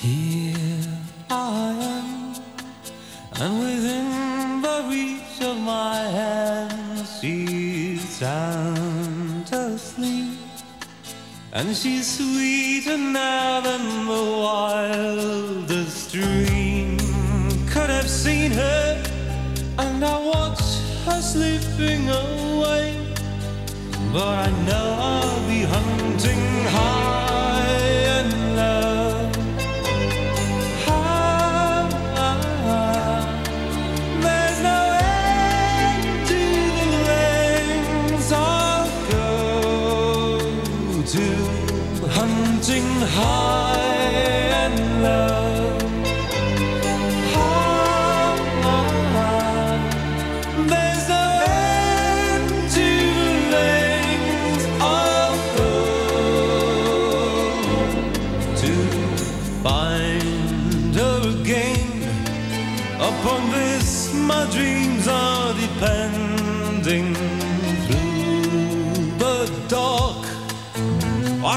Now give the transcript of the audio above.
Here I am, and within the reach of my hand, she's sound asleep, and she's sweeter now than the wildest dream could have seen her. And I watch her slipping away, but I know I'll be hunting high hunting high and low. There's no end to the lengths I'll go to find her again. Upon this, my dreams are depending through the dark. I